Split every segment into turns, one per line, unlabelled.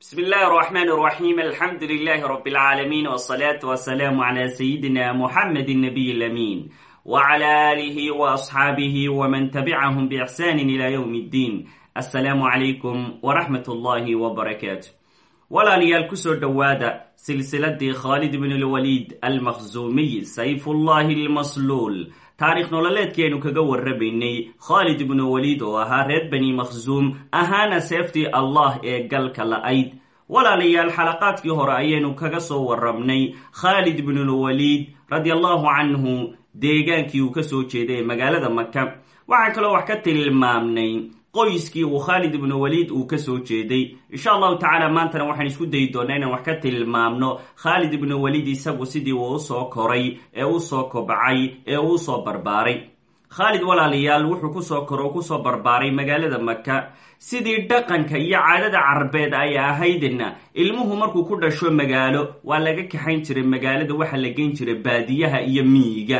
بسم الله الرحمن الرحيم الحمد لله رب العالمين والصلاة والسلام على سيدنا محمد النبي الأمين وعلى آله وأصحابه ومن تبعهم بإحسان إلى يوم الدين السلام عليكم ورحمة الله وبركاته walaalayaal kusoo dhowaada silsiladii khaalid bn lwaliid almakhzuumiy sayfullahi almasluul taarikh nololeedkeenu kaga warramaynay khaalid ibnu waliid oo ahaa reer bani makhzuum ahaana seeftii allah ee galka la-ayd walaalayaal xalaqaadkii hore ayaynu kaga soo warramnay khaalid ibnulwaliid radi allahu canhu deegaankii uu ka soo jeeday ee magaalada maka waxaan kaloo wax ka tilmaamnay qoyskii uu khaalid ibnu waliid uu ka soo jeeday. Insha allahu tacaala maantana waxaan isku dayi doonaa inaan wax ka tilmaamno. Khaalid ibnu waliid isagu sidii uu u soo koray ee u soo kobcay ee uu u soo barbaaray. Khaalid walaalayaal wuxuu ku soo koro o ku soo barbaaray magaalada maka sidii dhaqanka iyo caadada carabeed ay ahaydna ilmuhu markuu ku dhasho magaalo waa laga kaxayn jiray magaalada waxaa la geyn jiray baadiyaha iyo miyiga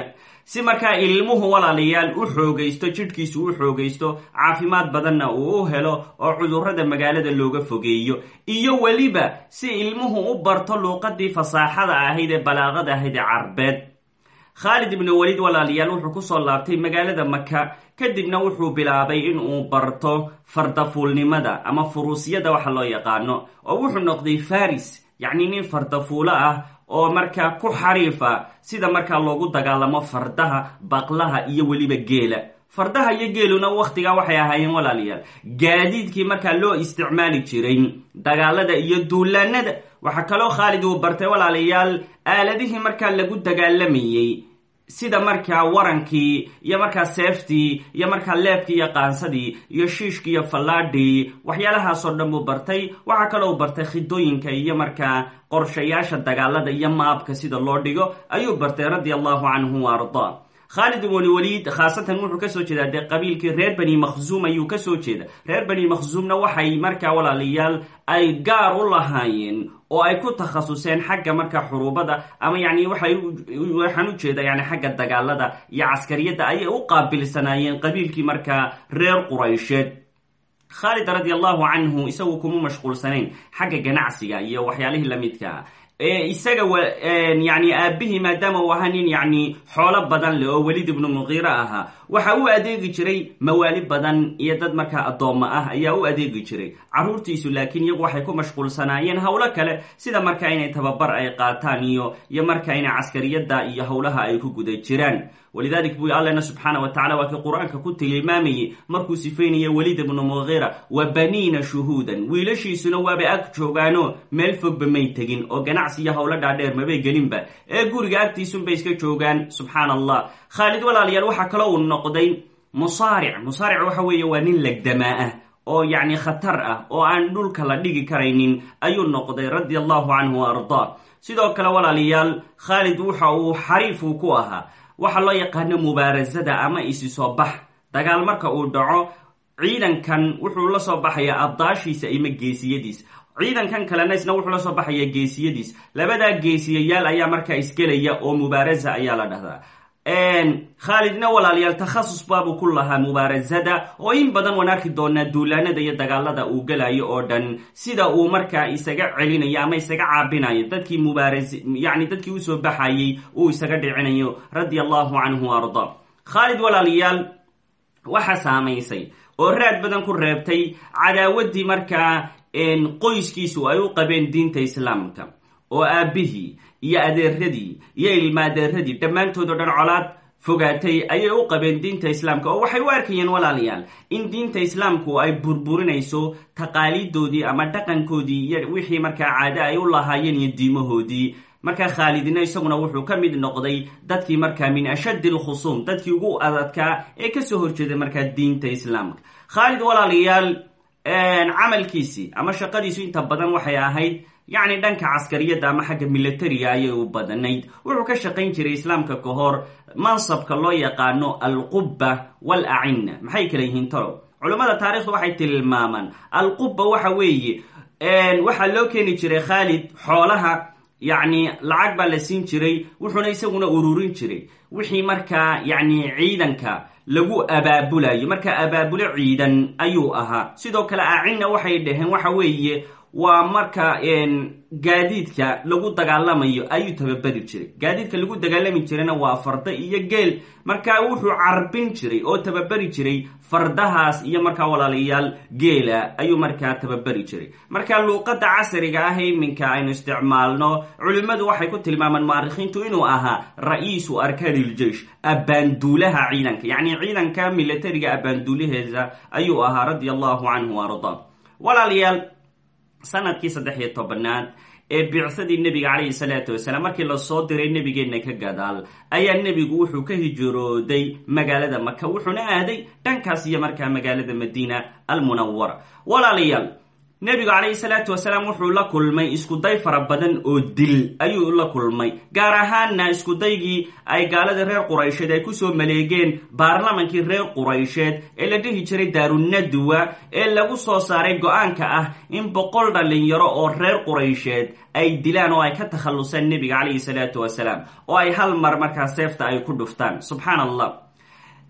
si markaa ilmuhu walaalayaal u xoogaysto jidhkiisu u xoogaysto caafimaad badanna uu u helo oo cudurrada magaalada looga fogeeyo. Iyo weliba si ilmuhu u barto luuqadii fasaaxada ahayd ee balaaqada ahayd ee carbeed. Khaalid ibnu waliid walaalayaal wuxuu ku soo laabtay magaalada maka kadibna wuxuu bilaabay inuu barto fardafuulnimada ama furuusyada waxa loo yaqaano oo wuxuu noqday faris yacni nin fardafuulo ah oo markaa ku xariifa sida markaa loogu dagaalamo fardaha baqlaha iyo weliba geela. Fardaha iyo geeluna wakhtigaa waxay ahaayeen walaalayaal gaadiidkii markaa loo isticmaali jiray dagaalada iyo duulaanada waxaa kaloo khaalid uu bartay walaalayaal aaladihii markaa lagu dagaalamayey sida markaa warankii iyo markaa seeftii iyo markaa leebkii iyo qaansadii iyo shiishkii iyo fallaadhii waxyaalahaasoo dhan buu bartay. Waxaa kaloo u bartay khidooyinka iyo markaa qorshayaasha dagaalada iyo maabka sida loo dhigo. Ayuu bartay radia allahu canhu wa ardaa khaalid ibn waliid khaasatan wuxuu ka soo jeedaa dee qabiilkii reer bani makhzuum ayuu ka soo jeeda reer bani makhzuumna waxay markaa walaalayaal ay gaar u lahaayeen oo ay ku takhasuseen xagga markaa xuruubada ama yani waxaan u jeeda yani xagga dagaalada iyo caskariyadda ayay u qaabilsanaayeen qabiilkii markaa reer quraysheed khaalid radi allahu canhu isagu kuma mashquulsanayn xagga ganacsiga iyo waxyaalihii lamidkaa isaga yani aabihii maadaama uu ahaa nin yani xoolo badan leh oo welid ibnu muqiire ahaa waxa u adeegi jiray mawaali badan iyo dad markaa addoommo ah ayaa u adeegi jiray carruurtiisu laakiin iyagu waxay ku mashquulsanaayeen howlo kale sida markaa inay tababar ay qaataan iyo iyo markaa inay caskariyadda iyo howlaha ay ku guda jiraan walidalik buu allena subxaana wa tacala waa kii qur'aanka ku tilmaamayey markuu sifaynaya welid ibnu muqiira wa baniina shuhuudan wiilashiisuna waaba ag joogaano meel fogba may tegin oo ganacsi iyo howlo dhaadheer mabay gelinba ee guriga agtiisunbay iska joogaan subxaana allah khaalid walaalayaal waxaa kaloo uu noqday musaaric. Musaaric waxa weeye waa nin legdamaa ah oo yacni khatar ah oo aan dhulka la dhigi karaynin ayuu noqday radia allahu canhu ardaa. Sidoo kale walaalayaal khaalid waxa uu xariifuu ku ahaa. Waxaa loo yaqaano mubaarasada ama isi soo bax. Dagaal marka uu dhaco ciidankan wuxuu la soo baxayaa abdaashiisa ima geesiyadiis ciidankan kalena isna wuxuu la soo baxaya geesiyadiis. Labadaa geesiyayaal ayaa markaa isgelaya oo mubaarasa ayaa la dhahdaa. Khaalidna walaalayaal takhasus baabuu ku lahaa mubaarasada oo in badan waan arki doonaa duulaanada iyo dagaalada uu gelayo oo dhan. Sida uu markaa isaga celinayo ama isaga caabinayo dadkii mubaaras yani dadkii u soo baxayey uu isaga dhicinayo radia allahu canhu arda. Khaalid walaalayaal waxa saamaysay oo raad badan ku reebtay cadaawadii markaa qoyskiisu ay u qabeen diinta islaamka oo aabihii iyo adeeradii iyo ilmaadeeradii dhammaantood oo dhan colaad fogaatay ayay u qabeen diinta islaamka. Oo waxay u arkayeen walaalayaal in diinta islaamku ay burburinayso taqaaliidoodii ama dhaqankoodii iyo wixii markaa caado ay u lahaayeen iyo diimahoodii. Markaa khaalidina isaguna wuxuu ka mid noqday dadkii markaa min ashaddi alkhusuum dadkii ugu adadkaa ee ka soo horjeeday markaa diinta islaamka. Khaalid walaalayaal camalkiisii ama shaqadiisu inta badan waxay ahayd yacni dhanka caskariyadda ama xagga militariga ayay u badanayd wuxuu ka shaqayn jiray islaamka ka hor mansabka loo yaqaano alqubba wal acina maxay kala yihiin talow culammada taarikhdu waxay tilmaamaan alqubba waxa weeye waxaa loo keeni jiray khaalid xoolaha yacni lacag baa la siin jiray wuxuuna isaguna ururin jiray. Wixii markaa yacni ciidanka lagu abaabulayo. Marka abaabulo ciidan ayuu ahaa. Sidoo kale acinna waxay dhaheen waxa weeye waa marka gaadiidka lagu dagaalamayo ayuu tababari jiray. Gaadiidka lagu dagaalami jirayna waa farda iyo geel. Markaa wuxuu carbin jiray oo tababari jiray fardahaas iyo markaa walaalayaal geela ayuu markaa tababari jiray. Marka luuqada casriga ah iminka aynu isticmaalno culimmadu waxay ku tilmaamaan mu'arikhiintu inuu ahaa ra'iisu arkaaniljeish abaanduulaha ciidanka. Yacni ciidanka milatariga abaanduulaheeda ayuu ahaa radia allahu canhu arda. Walaalayaal sannadkii saddex iyo tobanaad ee bicsadii nebiga calayhi salaatu wasalaam markii la soo diray nebigeenna ka gadaal ayaa nebigu wuxuu ka hijrooday magaalada maka wuxuuna aaday dhankaas iyo markaa magaalada madiina almunawara walaalayaal nebigu calayhi salaatu wasalaam wuxuu la kulmay iskuday fara badan oo dil ayuu la kulmay gaar ahaanna iskudaygii ay gaalada reer quraysheed ay ku soo maleegeen baarlamankii reer quraysheed ee la dhihi jiray daarunadwa ee lagu soo saaray go'aanka ah in boqol dhalinyaro oo reer quraysheed ay dilaan oo ay ka takhallusaan nebiga calayhi salaatu wasalaam oo ay hal mar markaa seefta ay ku dhuftaan. Subxaan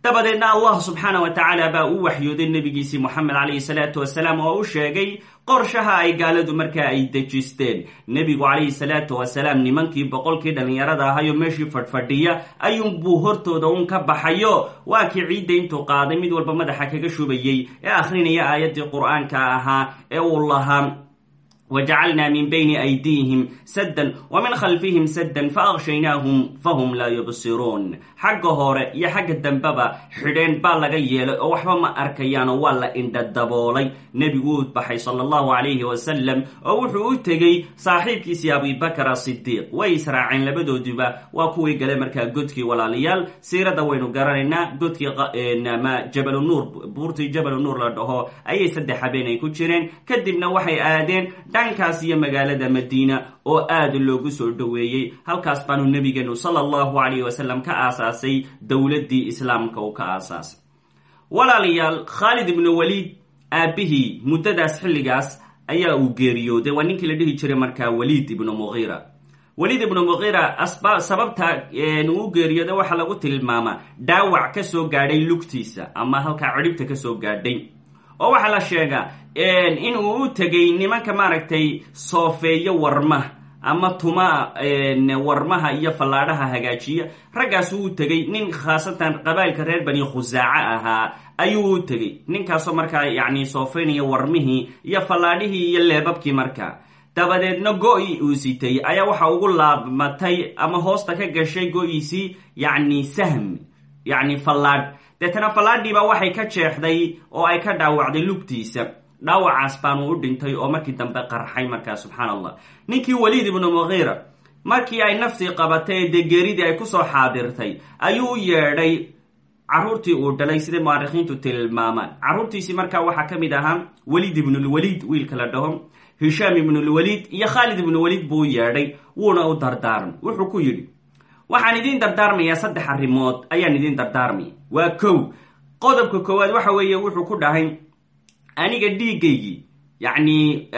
dabadeedna allah subxaana wa tacaala baa u waxyooday nebigiisii moxamed calayhi salaatu wasalaam oo u sheegay qorshaha ay gaaladu markaa ay dejisteen. Nebigu calayhi salaatu wasalaam nimankii boqolkii dhallinyarada ahayo meeshii fadhfadhiya ayuunbuu hortooda uun ka baxayo. Waa kii ciidda intuu qaaday mid walba madaxa kaga shubayey ee akhrinaya aayaddii qur'aanka ahaa ee uu lahaa wjacalna min bayni aydiihim saddan wa min khalfihim saddan faaqshaynaahum fahum laa yubsiruun xagga hore iyo xagga dambeba xidheen baa laga yeelay oo waxba ma arkayaanoo waa la indha daboolay nebigu uu baxay sala allahu calayhi wasalam oo wuxuu u tegey saaxiibkiisii abibakar asidiiq way israaceen labadoodiba waa kuwii gale markaa godkii walaalayaal siirada waynu garanaynaa godkii ma jabalu nuur buurtii jabalu nuur la dhaho ayay saddex habeen ay dhankaas iyo magaalada madiina oo aad loogu soo dhoweeyey. Halkaas baanu nebigeenu sala allahu calayhi wasalam ka aasaasay dowladdii islaamka uu ka aasaasay. Walaalayaal khaalid ibnu waliid aabbihii muddadaas xilligaas ayaa uu geeriyooday. Waa ninkii la dhihi jiray markaa waliid ibnu muqiira waliid ibnu muqiira asba sababta uu geeriyooday waxaa lagu tilmaamaa dhaawac ka soo gaadhay lugtiisa ama halkaa cidhibta ka soo gaadhay oo waxaa la sheegaa in uu u tegay nimanka maaragtay soofeeyo warmaha ama tuma warmaha iyo fallaadhaha hagaajiya. Raggaas uu tegey nin khaasatan qabailka reer bani khusaaca ahaa ayuu u tegey. Ninkaasoo markaa yacni soofeynaya warmihii iyo fallaadhihii iyo leebabkii markaa dabadeedna go-i uu sitay ayaa waxa ugu laabmatay ama hoosta ka gashay go-iisii yacni sahm yacni fallaadh deetana fallaadhiiba waxay ka jeexday oo ay ka dhaawacday lugtiisa. Dhaawacaas baanu u dhintay oo markii dambe qarxay markaa subxaan allah ninkii waliid ibnu muqiira markii ay naftii qabatay ee dee geeridii ay ku soo xaadirtay ayuu yeedhay carruurtii uu dhalay siday mu'arikhiintu tilmaamaan. Carruurtiisii markaa waxaa ka mid ahaa weliid ibnulwaliid wiilka la dhaho. Hishaam ibnulwaliid iyo khaalid ibnulwaliid buu yeedhay wuuna u dardaaran wuxuu ku yidhi waxaan idiin dardaarmayaa saddex arrimood. Ayaan idiin dardaarmaya waa kow. Qodobka koowaad waxa weeye wuxuu ku dhahay aniga dhiiggaygii yacni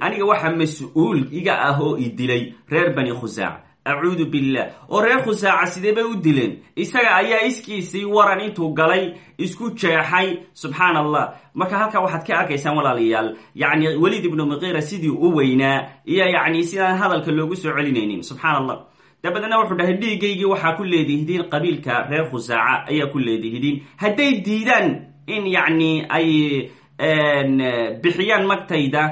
aniga waxa mas'uul iga ah oo i dilay reer bani khusaaca acuudu billah oo reer khusaaca sidee bay u dileen? Isaga ayaa iskiisii waran intuu galay isku jeexay. Subxaan allah marka halkaa waxaad ka arkaysaan walaalayaal yacni weliid ibnu muqiira sidii u weynaa iyo yacni sidaan hadalka loogu soo celinaynin. Subxaan allah dabadeedna wuxuu dhahay dhiiggaygii waxaa ku leedihidiin qabiilka reer khusaaca ayaa ku leedihidiin hadday diidaan in yacni ay bixiyaan magtayda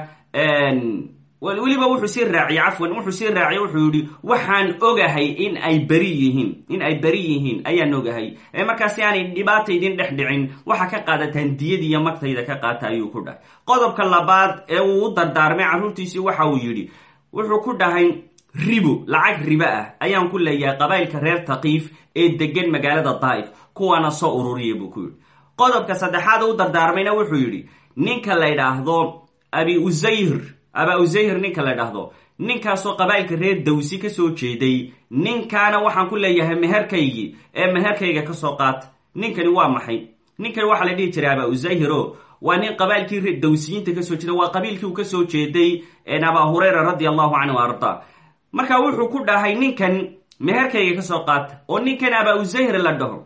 weliba wuxuu sii raaciyey cafwan wuxuu sii raaciyey wuxuu yihi waxaan ogahay in ay beri yihiin in ay beri yihiin ayaan ogahay. Markaasi aanay dhibaata idin dhex dhicin waxa ka qaadataan diyadiiyo magtayda ka qaata ayuu ku dhahay. Qodobka labaad ee uu u dardaarmay carruurtiisii waxa uu yidhi wuxuu ku dhahay ribo lacag ribo ah. Ayaan ku leeyahay qabailka reer takiif ee degan magaalada daa'if kuwaana soo ururiya buu ku yidhi. Qodobka saddexaad u dardaarmayna wuxuu yidhi ninka la ydhaahdo abi usayr aba usayr ninka la ydhaahdo ninkaasoo qabailka reer dawsi ka soo jeeday ninkaana waxaan ku leeyahay meherkaygii ee meherkayga ka soo qaata ninkani waa maxay? Ninkani waxaa la dhihi jiray aba usayro waa nin qabailkii dawsiyiinta ka soo jeeda waa qabiilkii uu ka soo jeeday aba hurayra radi allahu canhu arda marka wuxuu ku dhahay ninkan meherkayga ka soo qaata oo ninkan aba usayr la dhaho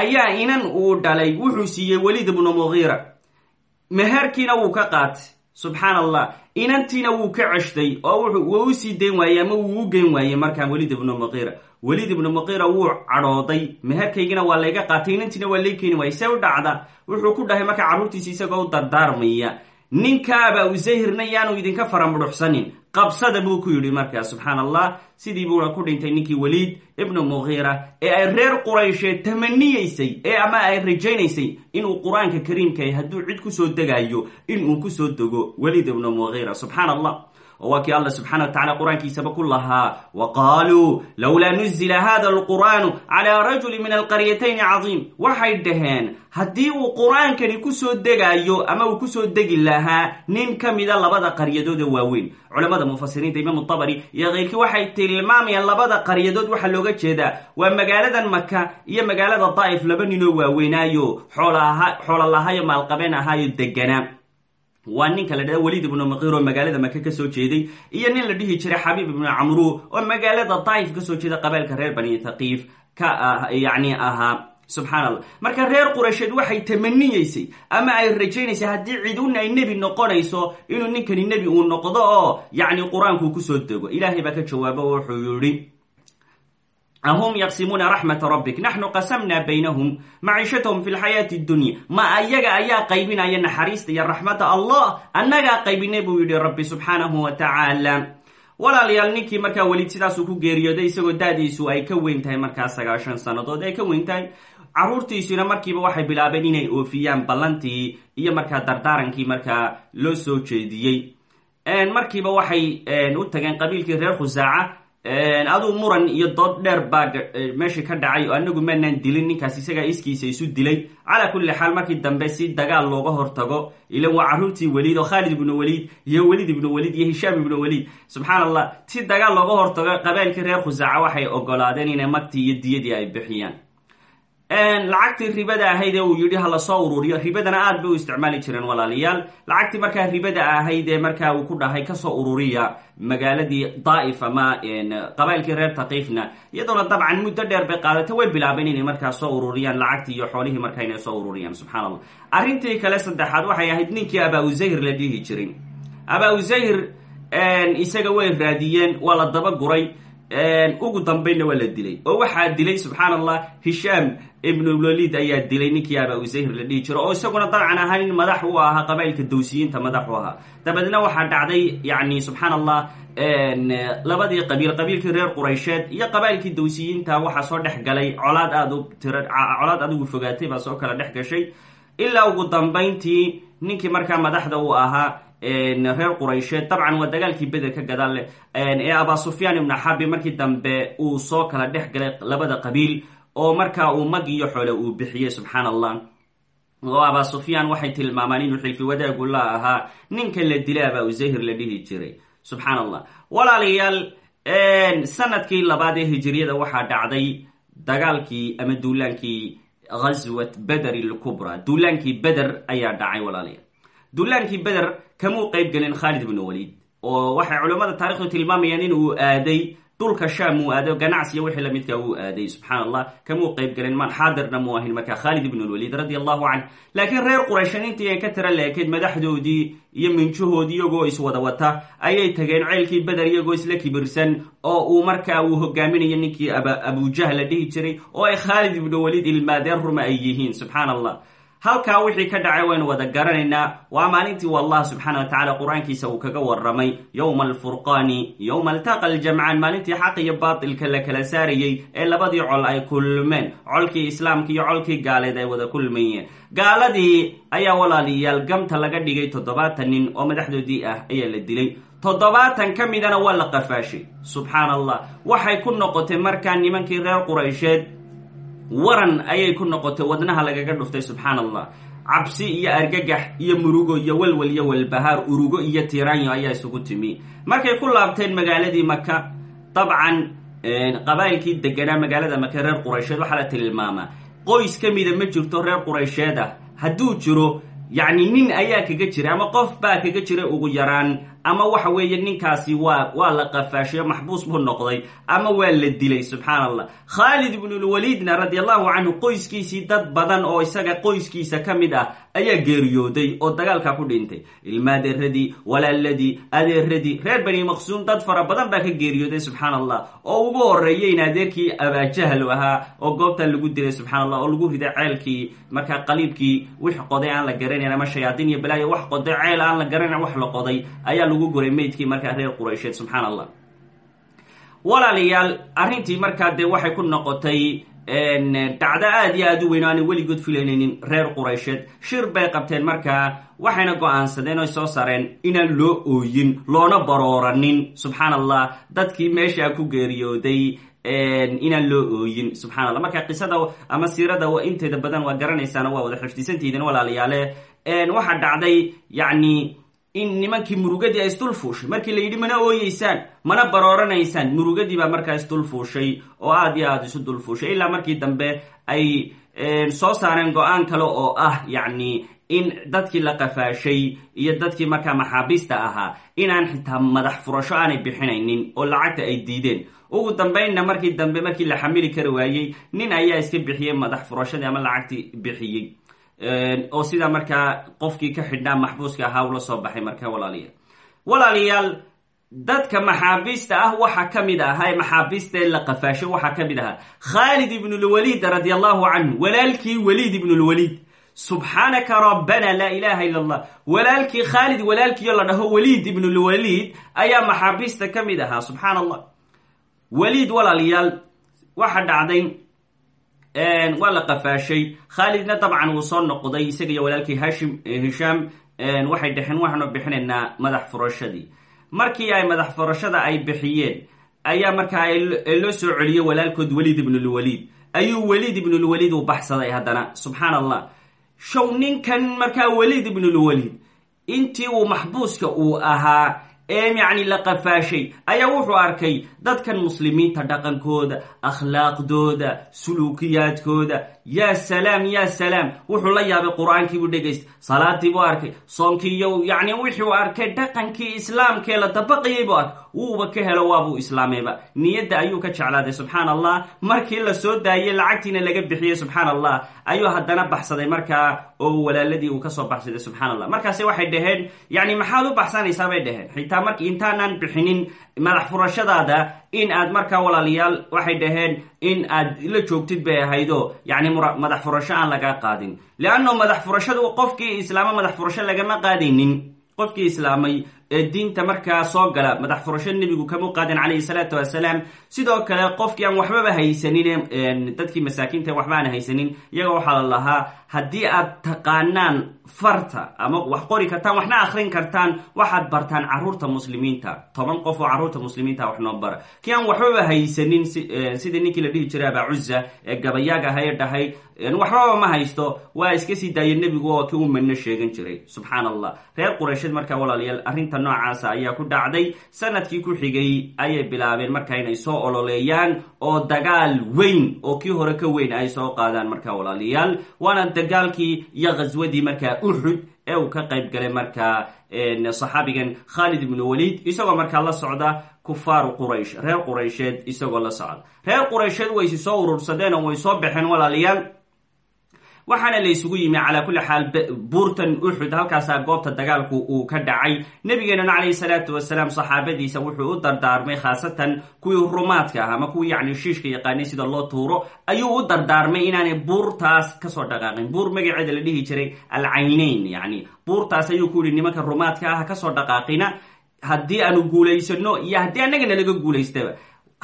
ayaa inan uu dhalay wuxuu siiyey weliid ibnu mugiira meherkiina wuu ka qaatay subxaan allah inantiina wuu ka ceshtay oo wuu u sii dayn waayey ama wuu u geyn waayey markaa welid ibnu muqiira welid ibnu muqiira wuu cadhooday meherkaygina waa layga qaatay inantiina waa lay keeni waayey. See u dhacda wuxuu ku dhahay markaa carruurtiisa isagoo u dardaarmaya ninkaaba usahirna yaanu idinka faramudhuxsanin qabsada buu ku yidhi markaa subxaan allah sidii buuna ku dhintay ninkii weliid ibnu muqiira ee ay reer quraysheed tamaniyeysay ee ama ay rajaynaysay inuu qur'aanka kariimkaah hadduu cid ku soo degayo inuu ku soo dego welid ibnu muqiira subxaan allah oo waa kii alla subxana wa tacala qur'aankiisaba ku lahaa. Wa qaaluu lowlaa nuzila hada alqur'aanu calaa rajuli min alqaryatayni cadiim waxay dhaheen haddii uu qur'aankani ku soo degayo ama uu ku soo degi lahaa nin ka mida labada qaryadood ee waaweyn. Culamada mufasiriinta imaamu tabari iyo keyrkii waxay tilmaamayaan labada qaryadood waxaa looga jeedaa waa magaaladan maka iyo magaalada daa'if laba ninoo waaweynaayo xoola lahaayo maalqabeen ahaayo deganaa waa ninka la dhahda welid ibnu muqiir oo magaalada maka ka soo jeeday iyo nin la dhihi jiray xabiib ibnu camru oo magaalada daa'if ka soo jeeda qabailka reer bani thaqiif ka yani ahaa subxaan allah marka reer quraysheed waxay tamaniyeysay ama ay rajaynaysay haddii cidun ay nebi noqonayso inuu ninkani nebi uu noqdo oo yacni qur'aankuu ku soo dego. Ilaahay baa ka jawaabo wuxuu yihi ahum yaqsimuuna raxmata rabbik naxnu qasamna baynahum maciishatahum fi lxayaati dunya ma ayaga ayaa qaybinaya naxariista iyo raxmata allah annagaa qaybinay buu yidhi rabbi subxaanahu wa tacaala walaalayaal ninkii markaa welid sidaasuu ku geeriyooday isagoo daadiisu ay ka weyn tahay markaa sagaashan sannadood ay ka weyn tahay carruurtiisuna markiiba waxay bilaabeen inay oofiyaan ballantii iyo markaa dardaarankii markaa loo soo jeediyey markiiba waxay u tageen qabiilkii reer khusaaca aduu muran iyo dood dheer baa meesha ka dhacay oo anagu maanaan dilin ninkaas isagaa iskiisa isu dilay. Calaa kulli xaal markii dambe si dagaal looga hortago ilan waa carruurtii weliid oo khaalid ibnu weliid iyo welid ibnu weliid iyo hishaam ibnu weliid subxaan allah si dagaal looga hortago qabailkii reer khusaaca waxay ogolaadeen inay magtii iyo diyadii ay bixiyaan lacagtii ribada ahayd ee uu yidhi ha la soo ururiyo. Ribadana aad bay u isticmaali jireen walaalayaal lacagtii markaa ribada ahayd ee markaa uu ku dhahay ka soo ururiya magaaladii daa'if ama qabailkii reer taqiifna iyadoona dabcan muddo dheer bay qaadatay way bilaabeen inay markaa soo ururiyaan lacagtii iyo xoolihii markaa inay soo ururiyaan subxaan allah arrintii kale saddexaad waxay ahayd ninkii abaa usayr la dhihi jiray. Abaa usayr isaga way raadiyeen waa la daba guray ugu dambaynna waa la dilay. Oo waxaa dilay subxaan allah hishaam ibnulwalid ayaa dilay ninkii aba usayr la dhihi oo isaguna dabcan ahaa nin madax u ahaa qabailka dawsiyiinta madax u ahaa. Dabeedna waxaa dhacday yani subxaan allah labadii qabiil qabiilkii reer quraysheed iyo qabailkii dawsiyiinta waxaa soo dhex galay. Colaad aad u tira colaad adigu fogaatay baa soo kala dhex gashay. Ilaa ugu dambayntii ninkii markaa madaxda uu ahaa reer quraysheed dabcan waa dagaalkii beder ka gadaal leh. Ee abaa sufyaan ibnu xabi markii dambe uu soo kala dhex galay labada qabiil oo markaa uu mag iyo xoole uu bixiyey subxaan allah oo abaa sufyaan waxay tilmaamaan inuu xilfi wadaagu la ahaa ninka la dilay abaa usahir la dhihi jiray subxaan allah walaalayaal sannadkii labaad ee hijiriyada waxaa dhacday dagaalkii ama duulaankii ghaswat beder ilkubra duulaankii beder ayaa dhacay walaalayaal duulaankii beder kamuu qayb gelin khaalid ibnu waliid oo waxay culimmada taarikhdu tilmaamayaan in uu aaday dhulka shaam uu aaday ganacsiya wixii lamidka uu aaday. Subxaan allah kamuu qayb gelin man xaadirna muu ahin markaa khaalid ibnu lwaliid radi allahu laakiin reer qurayshan intii ay ka tira leekeyd madaxdoodii iyo minjahoodii iyagoo iswada wata ayay tageen ceylkii beder iyagoo isla kibirsan oo uu markaa uu hogaaminayo ninkii abujahl la dhihi jiray oo ay khaalid ibnu waliid ilmaadeen ruma ay yihiin. Subxaan allah halkaa wixii ka dhacay waynu wada garanaynaa. Waa maalintii wallah subxaana wa tacala qur'aankiisa uu kaga waramay yowma alfurqaani yowma altaqa aljamcaan maalintii xaq iyo baatilka la kala saarayey ee labadii col ay kulmeen. Colkii islaamka iyo colkii gaaleed ay wada kulmayeen. Gaaladii ayaa walaaliyaal gamta laga dhigay toddobaatan nin oo madaxdoodii ah ayaa la dilay. Toddobaatan ka midana waa la qafaashay. Subxaan allah waxay ku noqotay markaa nimankii reer quraysheed waran ayay ku noqotay wadnaha lagaga dhuftay subxaan allah cabsi iyo argagax iyo murugo iyo walwal iyo walbahaar urugo iyo tiranyo ayaa isugu timi. Markay ku laabteen magaaladii maka dabcan qabaa'ilkii deganaa magaalada maka reer quraysheed waxaa la tilmaamaa qoys ka mida ma jirto reer quraysheed ah. Hadduu jiro yacni nin ayaa kaga jira ama qof baa kaga jira ugu yaraan ama waxa weeye ninkaasi waa waa la qafaashayo maxbuus buu noqday. Ama waa la dilay subxaan allah khaalid ibnulwaliidna radi allahu canhu qoyskiisii dad badan oo isaga qoyskiisa ka mid ah ayaa geeriyooday oo dagaalka ku dhintay. Ilma adeeradii walaaladii adeeradii reer bani maqsuum dad fara badan baa ka geeriyooday subxaan allah oo ugu horeeyey in adeerkii abaajahal ahaa oo goobta lagu dilay subxaan allah oo lagu riday ceelkii. Markaa qaliibkii wix qoday aan la garanayn ama shayaadiin iyo balaayo wax qoday ceel aan la garanayn wax la qoday ayaa lagu guray meydkii markaa reer quraysheed subxaan allah walaalayaal arrintii markaa dee waxay ku noqotay dhacdo aada iyo aada u weyn o aanay weligood filanaynin reer quraysheed. Shir bay qabteen markaa waxayna go'aansadeen oy soo sareen inaan loo ooyin loona barooranin. Subxaan allah dadkii meeshaa ku geeriyooday inaan loo ooyin. Subxana marka qisada ama siirada inteeda badan waa garanaysaan waa wada xifdisantihiin walaalayaale. Waxaa dhacday yacni in nimankii murugadii ay isdul fuushay? Markii la yidhi mana ooyeysaan mana barooranaysaan murugadii baa markaa isdul fuushay oo aada iyo aada isu dul fuushay. Ilaa markii dambe ay soo saareen go'aan kale oo ah yacni in dadkii la qafaashay iyo dadkii markaa maxaabiista ahaa inaan xitaa madax furasho aanay bixinaynin oo lacagta ay diideen. Ugu dambaynna markii dambe markii la xamili kari waayey nin ayaa iska bixiyey madax furashadii ama lacagtii bixiyey oo sidaa markaa qofkii ka xidhnaa maxbuuska ahaa ula soo baxay markaa walaalayaal walaalayaal dadka maxaabiista ah waxaa ka mid ahaa ee maxaabiista la qafaashay waxaa ka mid ahaa. Khaalid ibnulwaliid radi allahu canhu walaalkii waliid ibnulwaliid subxaanaka rabbana laa ilaha illa allah walaalkii khaalid walaalkiio la dhaho waliid ibnulwaliid ayaa maxaabiista ka mid ahaa subxaan allah waliid walaalayaal waxa dhacday waa la qafaashay. Khaalidna dabcan wuu soo noqday isaga iyo walaalkii hashim hishaam waxay dhexeen waxaanu bixinaynaa madax furashadii. Markii ay madax furashada ay bixiyeen ayaa markaa loo soo celiyey walaalkood waliid ibnulwaliid ayuu waliid ibnulwaliid u baxsaday haddana subxaan allah show ninkan markaa waliid ibnulwaliid intii uu maxbuuska uu ahaa ee yacni la qafaashay. Ayaa wuxuu arkay dadkan muslimiinta dhaqankooda akhlaaqdooda suluukiyaadkooda yaa salaam yaa salaam wuxuu la yaabay qur'aankiibuu dhegaysta salaadii buu arkay soonkii iyo yacni wuxuu arkay dhaqankii islaamkee la dabaqayay buu arkay. Wuuba ka helo waabuu islaamayba niyadda ayuu ka jeclaaday subxaan allah markii la soo daayey lacagtiina laga bixiyey subxaan allah ayuu haddana baxsaday markaa oo walaaladii uu ka soo baxsaday subxaan allah markaasi waxay dhaheen yacni maxaad u baxsanaysaa bay dhaheen? Xitaa marki intaanaan bixinin madax furashadaada in aad markaa walaalayaal waxay dhaheen in aad la joogtid bay ahaydo. Yacni madax furasho aan laga qaadin. Leanno madax furashadu qofkii islaamo madax furasho lagama qaadaynin. Qofkii islaamay ee diinta markaa soo gala madax furasho nebigu kama qaadin calayhi salaatu wasalaam sidoo kale qofkii aan waxbaba haysanin dadkii masaakiinta waxba aan haysanin iyaga waxaa la lahaa haddii aad taqaanaan farta ama wax qori kartaan waxna akrin kartaan waxaad bartaan carruurta muslimiinta. Toban qof oo carruurta muslimiinta wax noo bara. Kii aan waxbaba haysanin sidii ninkii la dhihi jiray abacuza ee gabayaaga aha ee dhahay waxbaba ma haysto waa iska sii daaya nebigu oo kii uu madno sheegan jiray. Subxaan reer quraysheed markaa walaalayaal arrinta noocaasa ayaa ku dhacday. Sanadkii ku xigay ayay bilaabeen markaa inay soo ololeeyaan oo dagaal weyn oo kii hore ka weyn ay soo qaadaan markaa walaalayaal waana dagaalkii iyo khaswadii markaa uxud ee uu ka qayb galay markaa saxaabigan khaalid ibnu waliid. Isagoo markaa la socda kufaaru quraysh reer quraysheed isagoo la socda. Reer quraysheed waysi soo urursadeen oo way soo baxeen walaalayaal waxaana la isugu yimi calaa kulli xaal buurtan uxud halkaasaa goobta dagaalku uu ka dhacay. Nebigeenuna calayhi salaatu wasalaam saxaabadiisa wuxuu u dardaarmay khaasatan kuwii rumaadka ah ama kuwii yacni shiishka yaqaanay sida loo tuuro ayuu u dardaarmay inaanay buurtaas ka soo dhaqaaqin. Buur magaceeda la dhihi jiray alcaynayn yacni buurtaas ayuu ku yihi nimanka rumaadka ah ka soo dhaqaaqina. Haddii aanu guulaysano iyo haddii annagana laga guulaystaba.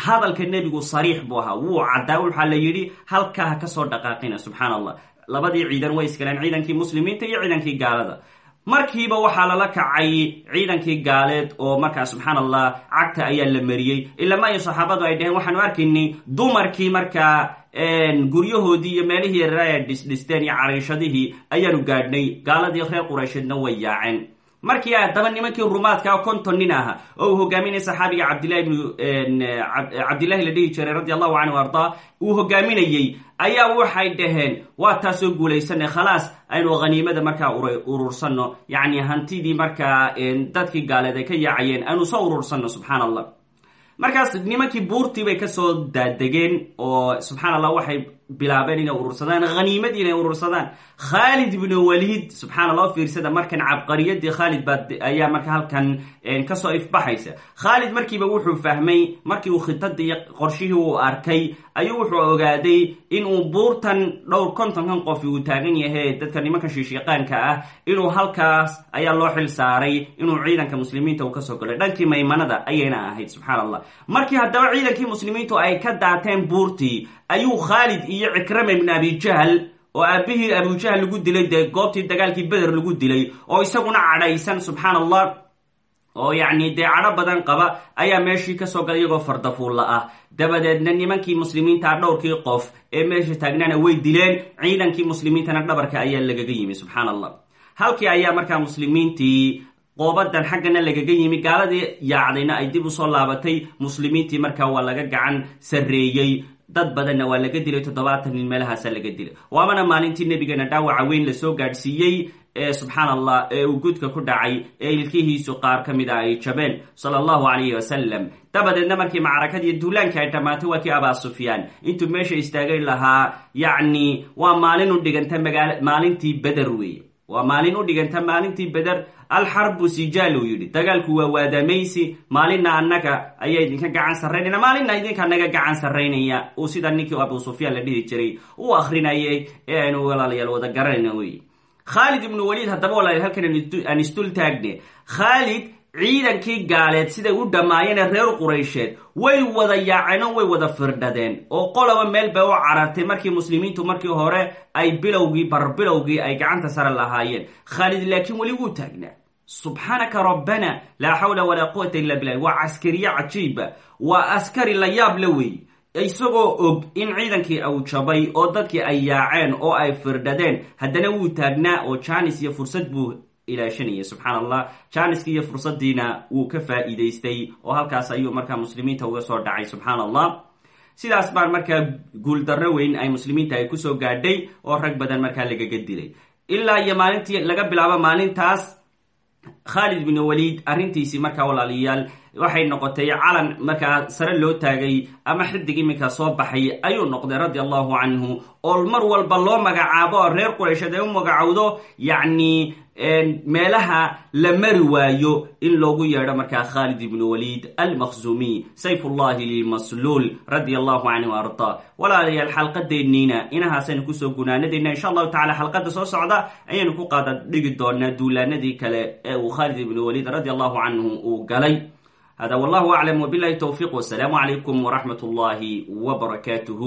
Hadalka nebigu sariix buu ahaa wuu caddaa waxaa la yidhi halkaa ha ka soo dhaqaaqina subxaan allah labadii ciidan way iskaleen ciidankii muslimiinta iyo ciidankii gaalada. Markiiba waxaa lala kacay ciidankii gaaleed oo markaa subxaan allah cagta ayaa la mariyey. Ilama saxaabadu ay dhaheen waxaanu arkaynay dumarkii markaa guryahoodii iyo meelihii ee dhisdhisteen iyo cariishadihii ayaanu gaadhnay. Gaaladii reer quraysheedna way yaaceen markii haddaba nimankii rumaadka konton nin aha oo uu hogaaminaya saxaabiga cabdillahi bnu cabdillahi la dhihi jiray radi allahu canhu ardaa uu hogaaminayey ayaa waxay dhaheen waa taasoo guulaysane khalaas aynu khaniimada markaa urursano yacni hantidii markaa dadkii gaaleed ay ka yaacayeen aynu soo urursano subxaan markaas nimankii buurtii bay ka soo daadegeen oo subxaan waxay bilaabeen inay urursadaan haniimadii inay urursadaan. Khaalid ibnu waliid subxaana loo fiirsada markan cabqariyadii khaalid baa ayaa marka halkan ka soo ifbaxaysa. Khaalid markiiba wuxuu fahmay markii uu khitadii qorshihii uu arkay ayuu wuxuu ogaaday inuu buurtan dhowr kontonkan qof uu taagan yahay dadka nimanka shiishiiqaanka ah inuu halkaas ayaa loo xil saaray inuu ciidanka muslimiinta uu ka soo galay. Dhankii maymanada ayayna ahayd subxaan allah. Markii haddaba ciidankii muslimiintu ay ka daateen buurtii ayuu khaalid iyo cikrama ibn abijahl oo aabihii abujahal lagu dilay dee goobtii dagaalkii beder lagu dilay oo isaguna cadhaysan subxaan allah oo yacni dee cadho badan qaba ayaa meeshii ka soo galay iyagoo fardafuulla ah. Dabadeedna nimankii muslimiinta dhowrkii qof ee meesha taagnaana way dileen ciidankii muslimiintana dhabarka ayaa lagaga yimi subxaan halkii ayaa markaa muslimiintii qoobadan xaggana lagaga yimi gaaladii yaacdayna ay dib u soo laabatay muslimiintii markaa waa laga gacan sarreeyey dad badanna waa laga dilay toddobaatan nin meelahaasa laga dilay. Waamana maalintii nebigeena dhaawaca weyn la soo gaadhsiiyey subxaan allah ee uu gudka ku dhacay ee ilkihiisu qaar ka mid a ay jabeen sala allahu calayhi wasalam dabadeedna markii macrakadii duulaankii ay dhammaatay waa kii abaa sufyaan. Intuu meesha istaagay lahaa yacni waa maalin u dhiganta maalintii beder weeye waa maalin u dhiganta maalintii beder alxarbu sijaal uu yidhi dagaalku waa waadamaysi maalinna annaga ayaa idinka gacan sarraynayna maalinna idinka naga gacan sarraynaya. Uu sida ninkii abu sufyaan la dhihi jiray u akrinayay ee aynu walaalayaal wada garanayna wey khaalid ibnu waliid haddaba walaal halkan aan isdul taagne khaalid ciidankii gaaleed siday u dhammaayeen ee reer quraysheed. Way wada yaaceen oo way wada firdhadeen. Oo qoloba meel bay u carartay markii muslimiintu markii hore ay bilowgii barbilowgii ay gacanta sare lahaayeen. Khaalid laakiin weli wuu taagnaa. Subxaanaka rabbana laa xawla walaa quwata illa billah waa caskariye cajiiba waa askari la yaab la wey isagoo og in ciidankii uu jabay oo dadkii ay yaaceen oo ay firdhadeen haddana wuu taagnaa oo janis iyo fursad buu ilaashanayay subxaan allah janiskii iyo fursadiina wuu ka faa'iidaystay oo halkaas ayuu markaa muslimiinta uga soo dhacay subxaan allah sidaas baan markaa guuldarro weyn ay muslimiinta ay ku soo gaadhay oo rag badan markaa lagaga dilay ilaa iyo maalintii laga bilaabo maalintaas khaalid bin waliid arrintiisii markaa walaalayaal waxay noqotay calan markaa sare loo taagay ama xidig iminka soo baxay ayuu noqday radia allahu canhu oo mar walba loo magacaabo reer quraysheed ay u magacowdo yacni meelaha la mari waayo in loogu yeedho markaa khaalid ibnu waliid almakhzumiy sayfullahi lilmasluul radia allahu canhu arda. Walaalayaal xalqadeenniina inahaasaynu ku soo gunaanadayna insha allahu tacala xalqada soo socda ayaynu ku qaada dhigi doonaa duulaanadii kale ee uu khaalid ibnu waliid radia allahu canhu galay. Hada wallahu aclam wbilahi towfiq wsalaamu calaykum wraxmat اllahi wbarakaatuh